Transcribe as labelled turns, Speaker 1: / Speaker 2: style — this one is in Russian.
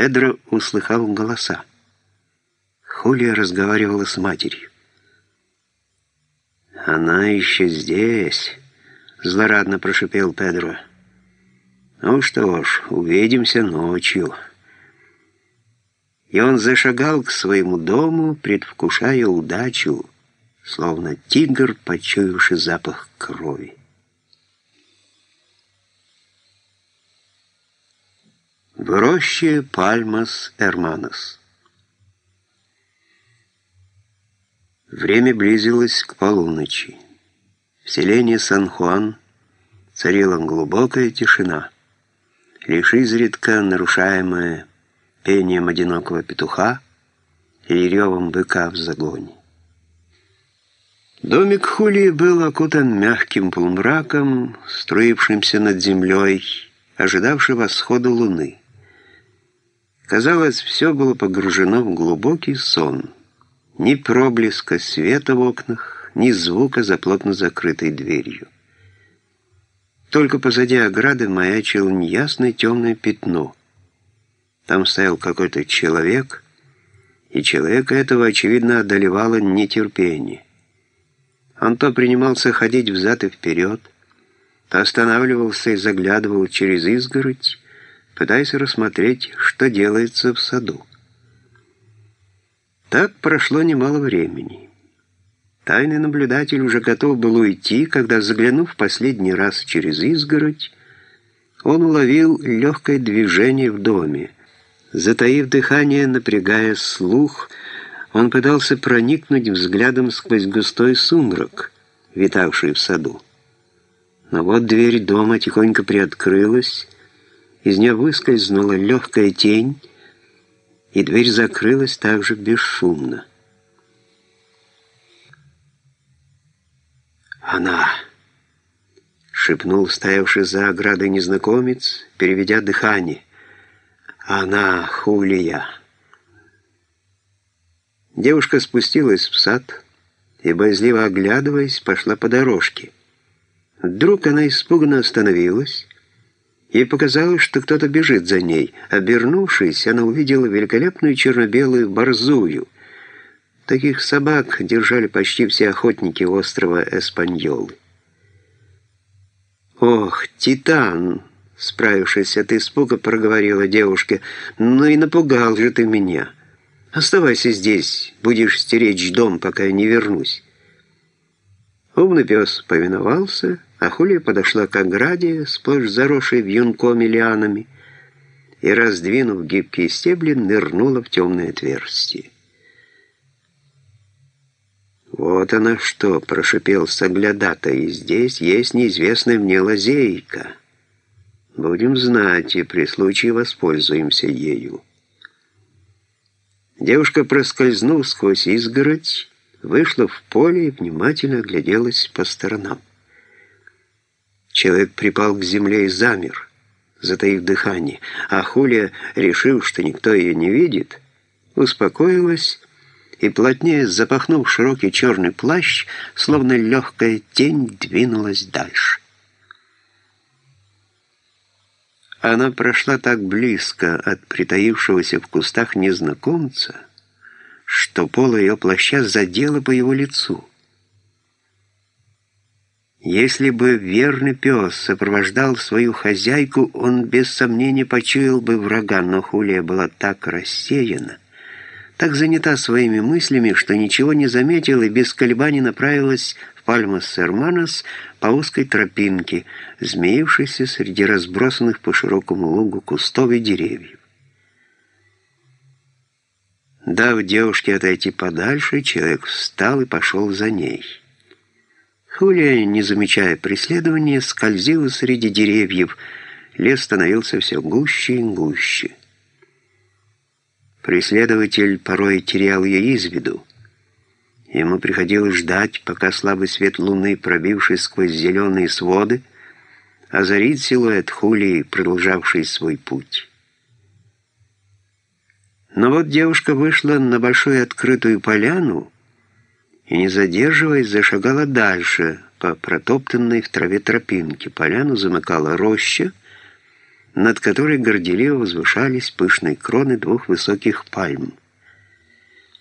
Speaker 1: Педро услыхал голоса. Хулия разговаривала с матерью. «Она еще здесь», — злорадно прошипел Педро. «Ну что ж, увидимся ночью». И он зашагал к своему дому, предвкушая удачу, словно тигр, почуявший запах крови. В роще Пальмас Эрманос Время близилось к полуночи. В селении Сан-Хуан царила глубокая тишина, лишь изредка нарушаемая пением одинокого петуха или ревом быка в загоне. Домик Хулии был окутан мягким полумраком, струившимся над землей, ожидавший восхода луны. Казалось, все было погружено в глубокий сон. Ни проблеска света в окнах, ни звука за плотно закрытой дверью. Только позади ограды маячило неясное темное пятно. Там стоял какой-то человек, и человека этого, очевидно, одолевало нетерпение. Он то принимался ходить взад и вперед, то останавливался и заглядывал через изгородь, пытаясь рассмотреть, что делается в саду. Так прошло немало времени. Тайный наблюдатель уже готов был уйти, когда, заглянув последний раз через изгородь, он уловил легкое движение в доме. Затаив дыхание, напрягая слух, он пытался проникнуть взглядом сквозь густой сумрак, витавший в саду. Но вот дверь дома тихонько приоткрылась, из нее выскользнула легкая тень, и дверь закрылась также бесшумно. «Она!» — шепнул стоявший за оградой незнакомец, переведя дыхание. «Она, Хулия!» Девушка спустилась в сад и, боязливо оглядываясь, пошла по дорожке. Вдруг она испуганно остановилась. Ей показалось, что кто-то бежит за ней. Обернувшись, она увидела великолепную черно-белую борзую. Таких собак держали почти все охотники острова Эспаньолы. «Ох, Титан!» Справившись от испуга, проговорила девушка. «Ну и напугал же ты меня!» Оставайся здесь, будешь стеречь дом, пока я не вернусь». Умный пес повиновался, а Хулия подошла к ограде, сплошь заросшей вьюнком и лианами, и, раздвинув гибкие стебли, нырнула в темное отверстие. «Вот она что!» — прошипел соглядатай. «Здесь есть неизвестная мне лазейка. Будем знать, и при случае воспользуемся ею». Девушка, проскользнув сквозь изгородь, вышла в поле и внимательно огляделась по сторонам. Человек припал к земле и замер, затаив дыхание, а Хулия, решив, что никто ее не видит, успокоилась и, плотнее запахнув широкий черный плащ, словно легкая тень, двинулась дальше. Она прошла так близко от притаившегося в кустах незнакомца, что поло ее плаща задело по его лицу. Если бы верный пес сопровождал свою хозяйку, он без сомнения почуял бы врага, но Хулия была так рассеяна, так занята своими мыслями, что ничего не заметила и без колебаний направилась Пальмас-Серманос по узкой тропинке, змеившейся среди разбросанных по широкому лугу кустов и деревьев. Дав девушке отойти подальше, человек встал и пошел за ней. Хулия, не замечая преследования, скользила среди деревьев. Лес становился все гуще и гуще. Преследователь порой терял ее из виду. Ему приходилось ждать, пока слабый свет луны, пробивший сквозь зеленые своды, озарит силуэт Хулии, продолжавший свой путь. Но вот девушка вышла на большую открытую поляну и, не задерживаясь, зашагала дальше по протоптанной в траве тропинке. Поляну замыкала роща, над которой горделиво возвышались пышные кроны двух высоких пальм.